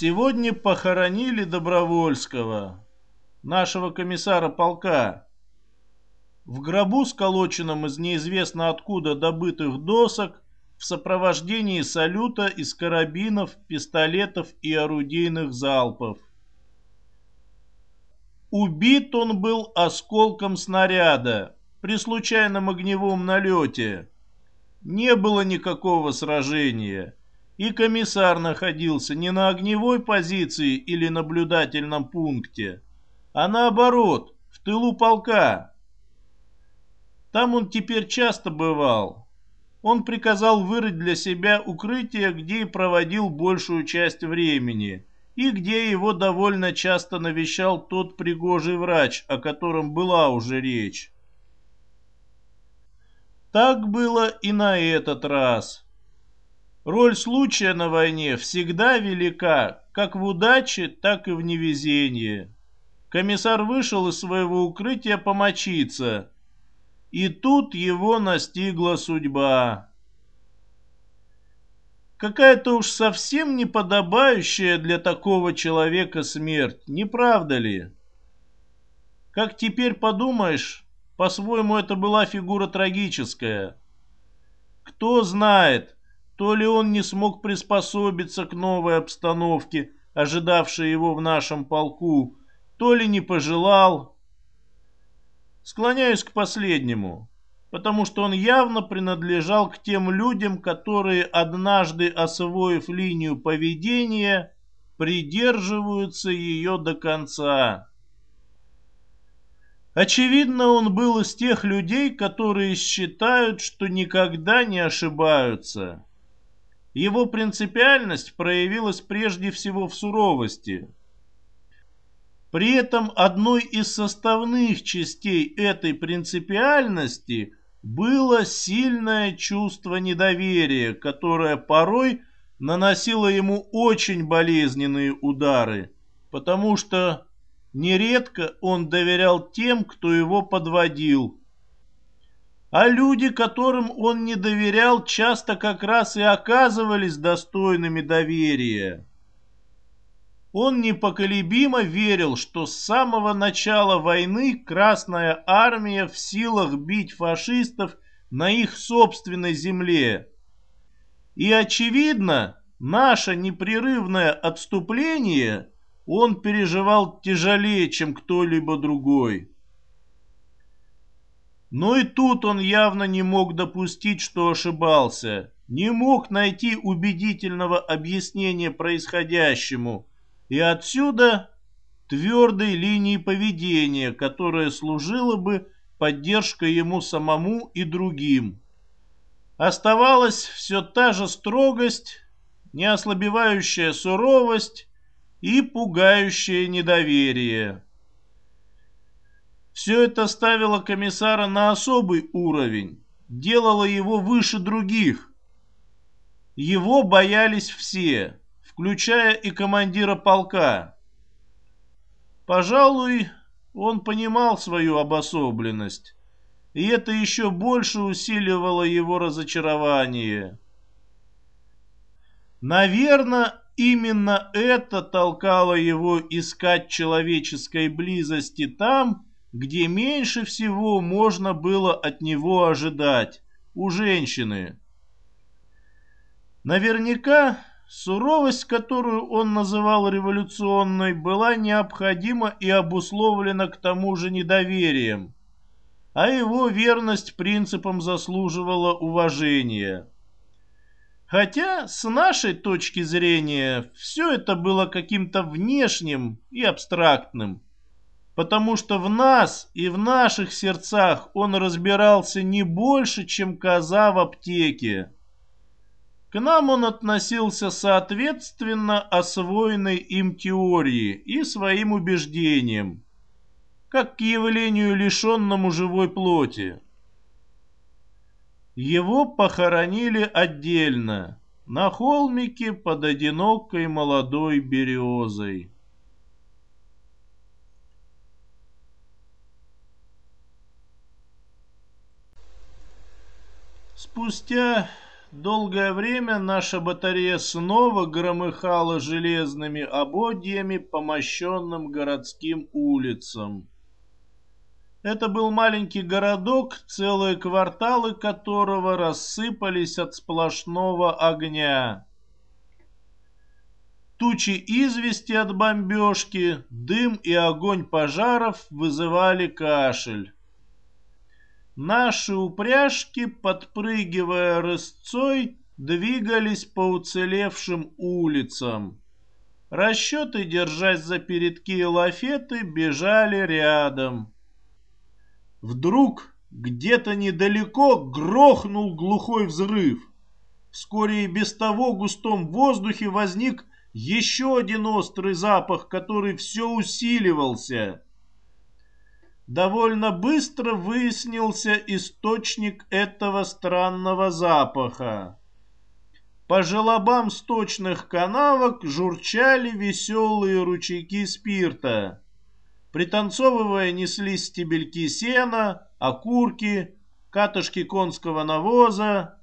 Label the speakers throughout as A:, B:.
A: Сегодня похоронили Добровольского, нашего комиссара полка. В гробу, сколоченном из неизвестно откуда добытых досок, в сопровождении салюта из карабинов, пистолетов и орудийных залпов. Убит он был осколком снаряда при случайном огневом налете. Не было никакого сражения, и комиссар находился не на огневой позиции или наблюдательном пункте, а наоборот, в тылу полка. Там он теперь часто бывал, он приказал вырыть для себя укрытие, где и проводил большую часть времени, и где его довольно часто навещал тот пригожий врач, о котором была уже речь. Так было и на этот раз. Роль случая на войне всегда велика, как в удаче, так и в невезении. Комиссар вышел из своего укрытия помочиться – и тут его настигла судьба. Какая-то уж совсем неподобающая для такого человека смерть, не правда ли? Как теперь подумаешь, по-своему это была фигура трагическая. Кто знает, то ли он не смог приспособиться к новой обстановке, ожидавшей его в нашем полку, то ли не пожелал, Склоняюсь к последнему, потому что он явно принадлежал к тем людям, которые, однажды освоив линию поведения, придерживаются ее до конца. Очевидно, он был из тех людей, которые считают, что никогда не ошибаются. Его принципиальность проявилась прежде всего в суровости – при этом одной из составных частей этой принципиальности было сильное чувство недоверия, которое порой наносило ему очень болезненные удары, потому что нередко он доверял тем, кто его подводил. А люди, которым он не доверял, часто как раз и оказывались достойными доверия. Он непоколебимо верил, что с самого начала войны Красная Армия в силах бить фашистов на их собственной земле. И очевидно, наше непрерывное отступление он переживал тяжелее, чем кто-либо другой. Но и тут он явно не мог допустить, что ошибался, не мог найти убедительного объяснения происходящему – и отсюда твердой линии поведения, которая служила бы поддержкой ему самому и другим. Оставалась все та же строгость, неослабевающая суровость и пугающее недоверие. Все это ставило комиссара на особый уровень, делало его выше других. Его боялись все, включая и командира полка. Пожалуй, он понимал свою обособленность, и это еще больше усиливало его разочарование. Наверное, именно это толкало его искать человеческой близости там, где меньше всего можно было от него ожидать, у женщины. Наверняка Суровость, которую он называл революционной, была необходима и обусловлена к тому же недоверием, а его верность принципам заслуживала уважения. Хотя, с нашей точки зрения, все это было каким-то внешним и абстрактным, потому что в нас и в наших сердцах он разбирался не больше, чем коза в аптеке. К нам он относился соответственно освоенной им теории и своим убеждениям, как к явлению лишенному живой плоти. Его похоронили отдельно, на холмике под одинокой молодой березой. Спустя долгое время наша батарея снова громыхала железными ободьями по мощенным городским улицам. Это был маленький городок, целые кварталы которого рассыпались от сплошного огня. Тучи извести от бомбежки, дым и огонь пожаров вызывали кашель. Наши упряжки, подпрыгивая рысцой, двигались по уцелевшим улицам. Расчеты, держась за передки и лафеты, бежали рядом. Вдруг где-то недалеко грохнул глухой взрыв. Вскоре и без того в густом воздухе возник еще один острый запах, который все усиливался довольно быстро выяснился источник этого странного запаха. По желобам сточных канавок журчали веселые ручейки спирта. Пританцовывая неслись стебельки сена, окурки, катышки конского навоза.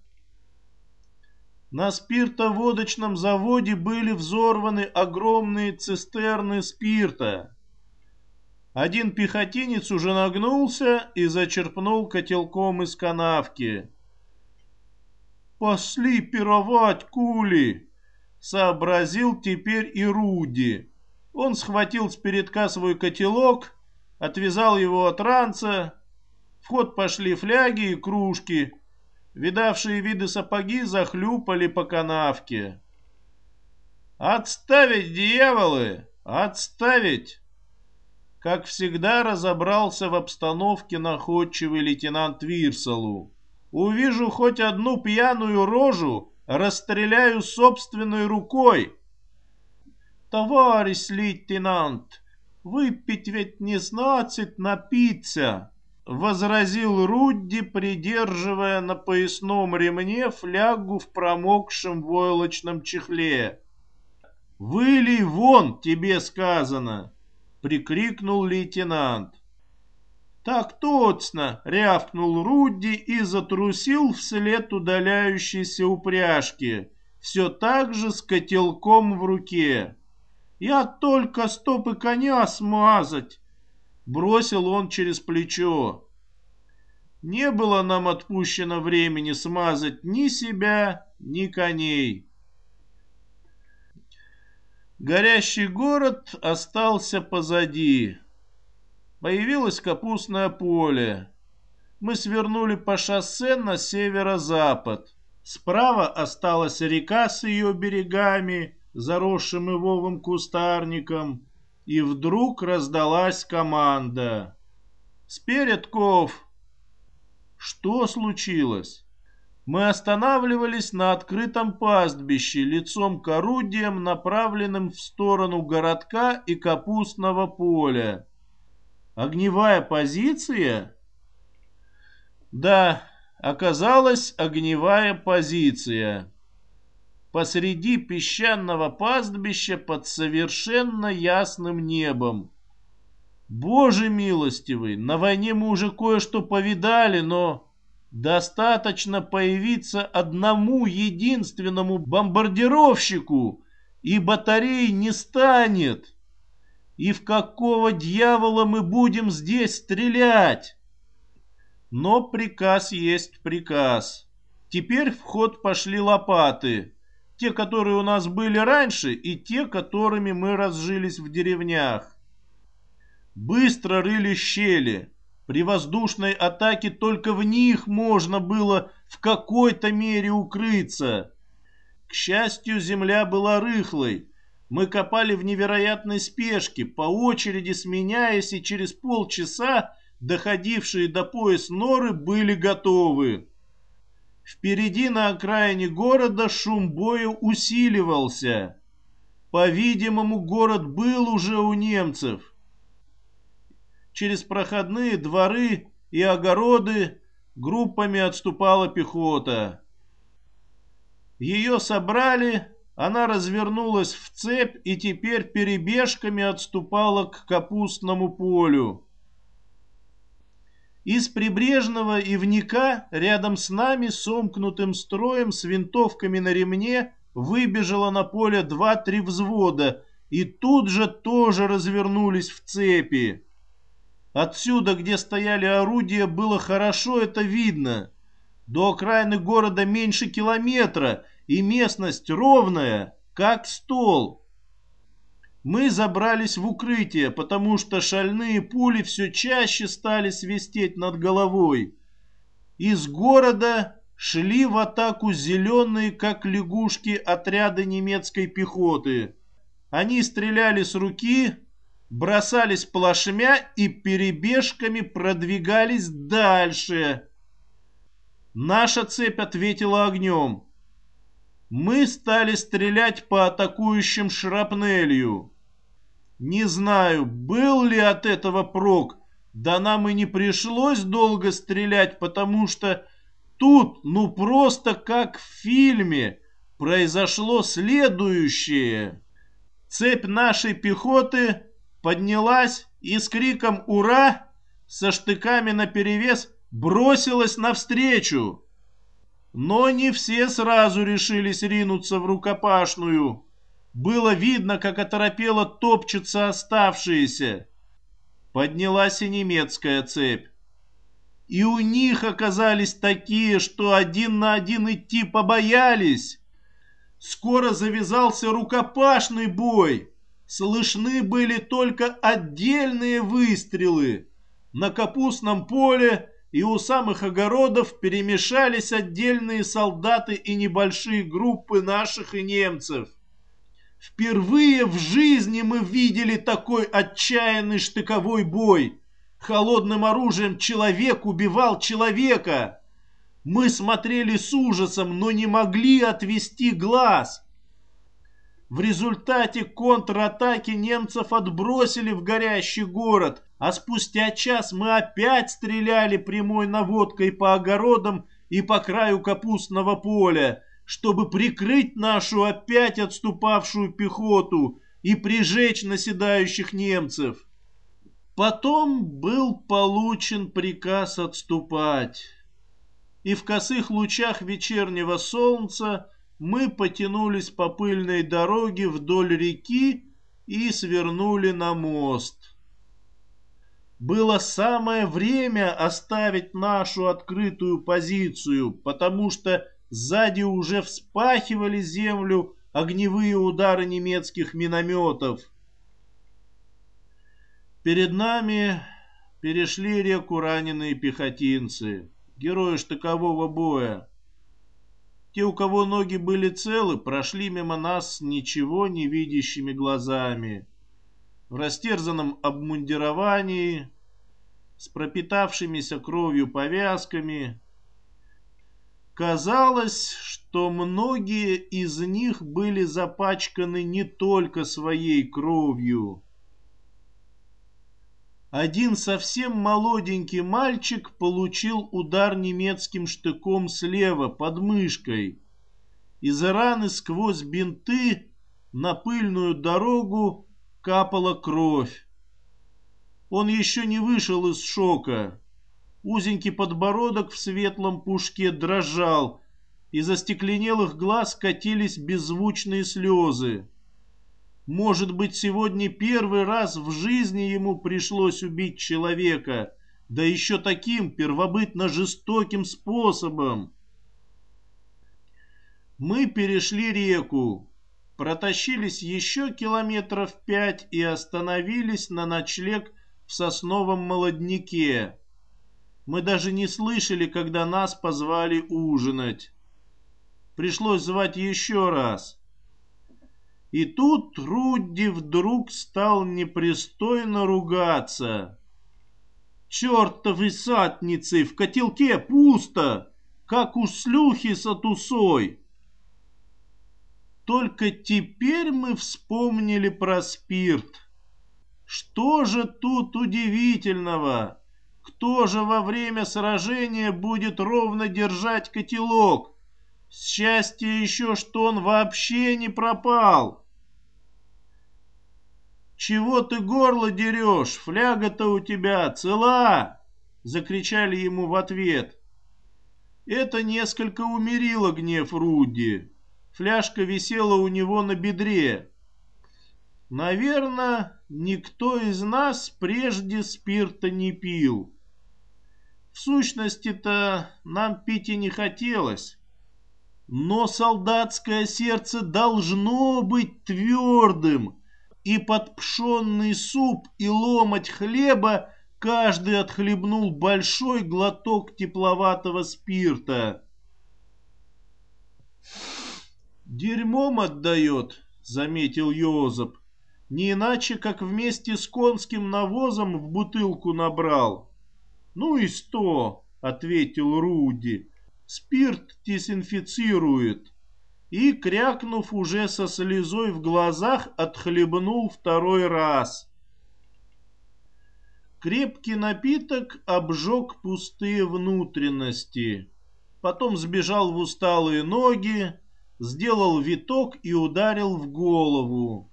A: На спиртоводочном заводе были взорваны огромные цистерны спирта. Один пехотинец уже нагнулся и зачерпнул котелком из канавки. «Пошли пировать, кули!» — сообразил теперь и Руди. Он схватил с передка свой котелок, отвязал его от ранца. В ход пошли фляги и кружки. Видавшие виды сапоги захлюпали по канавке. «Отставить, дьяволы! Отставить!» Как всегда разобрался в обстановке находчивый лейтенант Вирсалу. Увижу хоть одну пьяную рожу, расстреляю собственной рукой. Товарищ лейтенант, выпить ведь не значит напиться, возразил Рудди, придерживая на поясном ремне флягу в промокшем войлочном чехле. «Вылей вон, тебе сказано!» Прикрикнул лейтенант. «Так точно!» — рявкнул Рудди и затрусил вслед удаляющейся упряжки, все так же с котелком в руке. «Я только стопы коня смазать!» — бросил он через плечо. Не было нам отпущено времени смазать ни себя, ни коней. Горящий город остался позади. Появилось капустное поле. Мы свернули по шоссе на северо-запад. Справа осталась река с ее берегами, заросшим ивовым кустарником. И вдруг раздалась команда. «Спередков!» Что случилось? Мы останавливались на открытом пастбище, лицом к орудиям, направленным в сторону городка и капустного поля. Огневая позиция? Да, оказалась огневая позиция. Посреди песчаного пастбища под совершенно ясным небом. Боже милостивый, на войне мы уже кое-что повидали, но... Достаточно появиться одному единственному бомбардировщику, и батарей не станет. И в какого дьявола мы будем здесь стрелять? Но приказ есть приказ. Теперь в ход пошли лопаты. Те, которые у нас были раньше, и те, которыми мы разжились в деревнях. Быстро рыли щели. При воздушной атаке только в них можно было в какой-то мере укрыться. К счастью, земля была рыхлой. Мы копали в невероятной спешке, по очереди сменяясь, и через полчаса доходившие до пояс норы были готовы. Впереди на окраине города шум боя усиливался. По-видимому, город был уже у немцев через проходные дворы и огороды группами отступала пехота. Ее собрали, она развернулась в цепь и теперь перебежками отступала к капустному полю. Из прибрежного ивника рядом с нами сомкнутым строем с винтовками на ремне выбежало на поле два-три взвода и тут же тоже развернулись в цепи. Отсюда, где стояли орудия, было хорошо это видно. До окраины города меньше километра, и местность ровная, как стол. Мы забрались в укрытие, потому что шальные пули все чаще стали свистеть над головой. Из города шли в атаку зеленые, как лягушки, отряды немецкой пехоты. Они стреляли с руки, бросались плашмя и перебежками продвигались дальше. Наша цепь ответила огнем. Мы стали стрелять по атакующим шрапнелью. Не знаю, был ли от этого прок, да нам и не пришлось долго стрелять, потому что тут, ну просто как в фильме, произошло следующее. Цепь нашей пехоты поднялась и с криком «Ура!» со штыками наперевес бросилась навстречу. Но не все сразу решились ринуться в рукопашную. Было видно, как оторопело топчутся оставшиеся. Поднялась и немецкая цепь. И у них оказались такие, что один на один идти побоялись. Скоро завязался рукопашный бой. Слышны были только отдельные выстрелы. На капустном поле и у самых огородов перемешались отдельные солдаты и небольшие группы наших и немцев. Впервые в жизни мы видели такой отчаянный штыковой бой. Холодным оружием человек убивал человека. Мы смотрели с ужасом, но не могли отвести глаз. В результате контратаки немцев отбросили в горящий город, а спустя час мы опять стреляли прямой наводкой по огородам и по краю капустного поля, чтобы прикрыть нашу опять отступавшую пехоту и прижечь наседающих немцев. Потом был получен приказ отступать. И в косых лучах вечернего солнца мы потянулись по пыльной дороге вдоль реки и свернули на мост. Было самое время оставить нашу открытую позицию, потому что сзади уже вспахивали землю огневые удары немецких минометов. Перед нами перешли реку раненые пехотинцы, герои штыкового боя. Те, у кого ноги были целы, прошли мимо нас ничего не видящими глазами. В растерзанном обмундировании, с пропитавшимися кровью повязками. Казалось, что многие из них были запачканы не только своей кровью. Один совсем молоденький мальчик получил удар немецким штыком слева под мышкой. Из раны сквозь бинты на пыльную дорогу капала кровь. Он еще не вышел из шока. Узенький подбородок в светлом пушке дрожал, из остекленелых глаз катились беззвучные слезы. Может быть, сегодня первый раз в жизни ему пришлось убить человека, да еще таким первобытно жестоким способом. Мы перешли реку, протащились еще километров пять и остановились на ночлег в сосновом молодняке. Мы даже не слышали, когда нас позвали ужинать. Пришлось звать еще раз. И тут Рудди вдруг стал непристойно ругаться. «Чертовы сатницы! В котелке пусто, как у слюхи с отусой!» Только теперь мы вспомнили про спирт. Что же тут удивительного? Кто же во время сражения будет ровно держать котелок? Счастье еще, что он вообще не пропал. «Чего ты горло дерешь? Фляга-то у тебя цела!» закричали ему в ответ. Это несколько умерило гнев Руди. Фляжка висела у него на бедре. Наверное, никто из нас прежде спирта не пил. В сущности-то нам пить и не хотелось. Но солдатское сердце должно быть твердым, и под пшенный суп и ломоть хлеба каждый отхлебнул большой глоток тепловатого спирта. «Дерьмом отдает», — заметил Йозеп. «Не иначе, как вместе с конским навозом в бутылку набрал». «Ну и сто», — ответил Руди. «Спирт дезинфицирует». И, крякнув уже со слезой в глазах, отхлебнул второй раз. Крепкий напиток обжег пустые внутренности. Потом сбежал в усталые ноги, сделал виток и ударил в голову.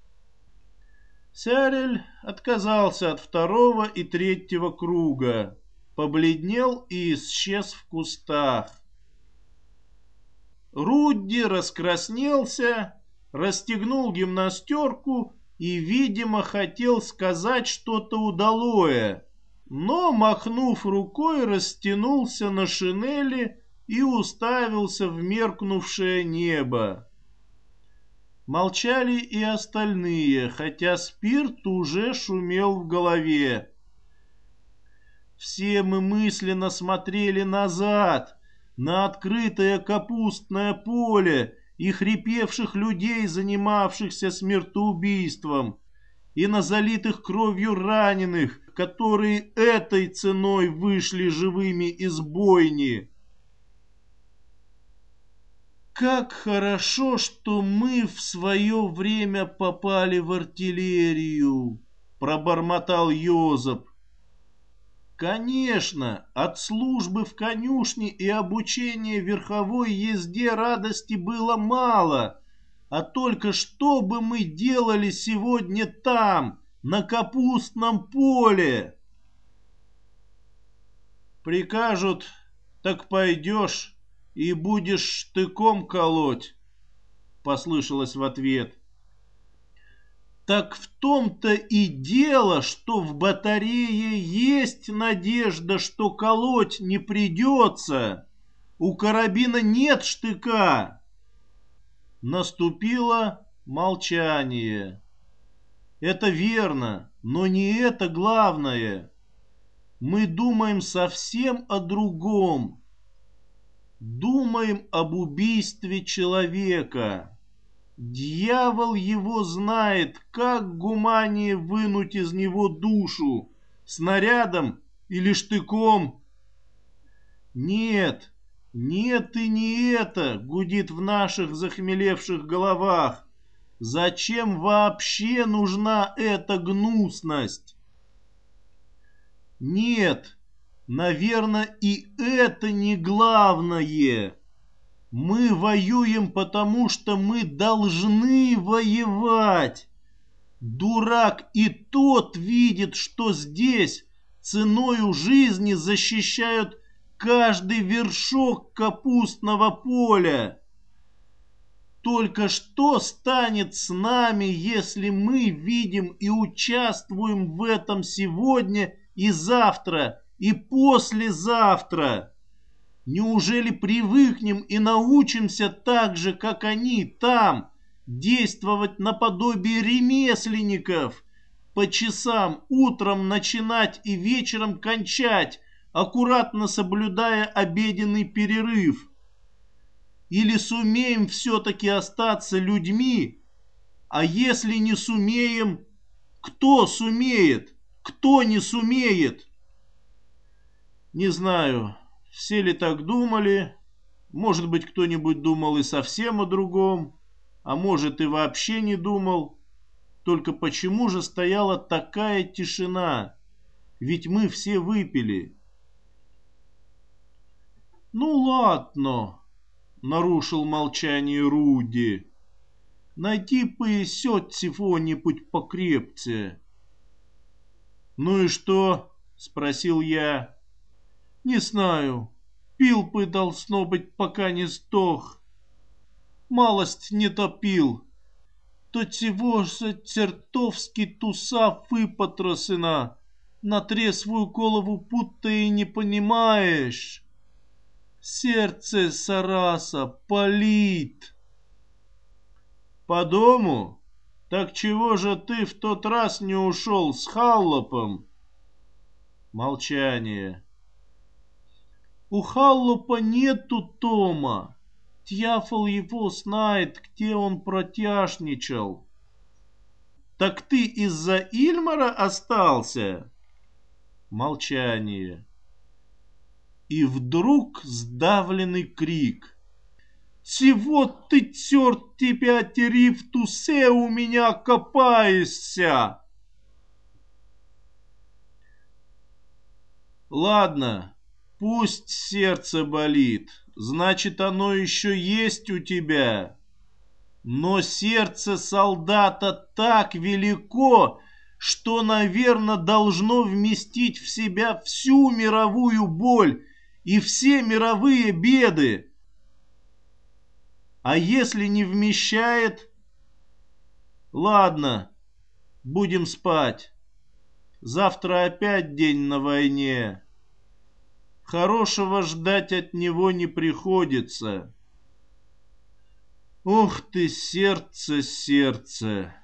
A: Сярель отказался от второго и третьего круга, побледнел и исчез в кустах. Рудди раскраснелся, расстегнул гимнастерку и, видимо, хотел сказать что-то удалое, но, махнув рукой, растянулся на шинели и уставился в меркнувшее небо. Молчали и остальные, хотя спирт уже шумел в голове. Все мы мысленно смотрели назад, на открытое капустное поле, и хрипевших людей, занимавшихся смертоубийством, и на залитых кровью раненых, которые этой ценой вышли живыми из бойни. Как хорошо, что мы в свое время попали в артиллерию, пробормотал Йозеп. Конечно, от службы в конюшне и обучения верховой езде радости было мало, а только что бы мы делали сегодня там, на капустном поле? Прикажут, так пойдешь и будешь штыком колоть, послышалось в ответ. Так в том-то и дело, что в батарее есть надежда, что колоть не придется. У карабина нет штыка. Наступило молчание. Это верно, но не это главное. Мы думаем совсем о другом. Думаем об убийстве человека. Дьявол его знает, как гуманее вынуть из него душу, снарядом или штыком. Нет, нет и не это гудит в наших захмелевших головах. Зачем вообще нужна эта гнусность? Нет, наверное, и это не главное. Мы воюем, потому что мы должны воевать. Дурак и тот видит, что здесь ценою жизни защищают каждый вершок капустного поля. Только что станет с нами, если мы видим и участвуем в этом сегодня и завтра, и послезавтра? Неужели привыкнем и научимся так же, как они там, действовать наподобие ремесленников, по часам утром начинать и вечером кончать, аккуратно соблюдая обеденный перерыв? Или сумеем все-таки остаться людьми? А если не сумеем, кто сумеет? Кто не сумеет? Не знаю. Все ли так думали? Может быть, кто-нибудь думал и совсем о другом, а может и вообще не думал. Только почему же стояла такая тишина? Ведь мы все выпили. Ну ладно, нарушил молчание Руди. Найти поясет сифонь-нибудь покрепче. Ну и что? Спросил я. Не знаю. Пил бы, должно быть, пока не сдох. Малость не топил. То чего же чертовски туса выпотрошена? На трезвую голову будто и не понимаешь. Сердце Сараса палит. По дому? Так чего же ты в тот раз не ушел с Халлопом? Молчание. У Халлопа нету Тома. Дьявол его знает, где он протяжничал. Так ты из-за Ильмара остался? Молчание и вдруг сдавленный крик. «Чего ты, черт тебя, тери тусе у меня копаешься?» «Ладно, пусть сердце болит, значит, оно еще есть у тебя. Но сердце солдата так велико, что, наверное, должно вместить в себя всю мировую боль и все мировые беды. А если не вмещает? Ладно, будем спать. Завтра опять день на войне. Хорошего ждать от него не приходится. Ух ты, сердце, сердце!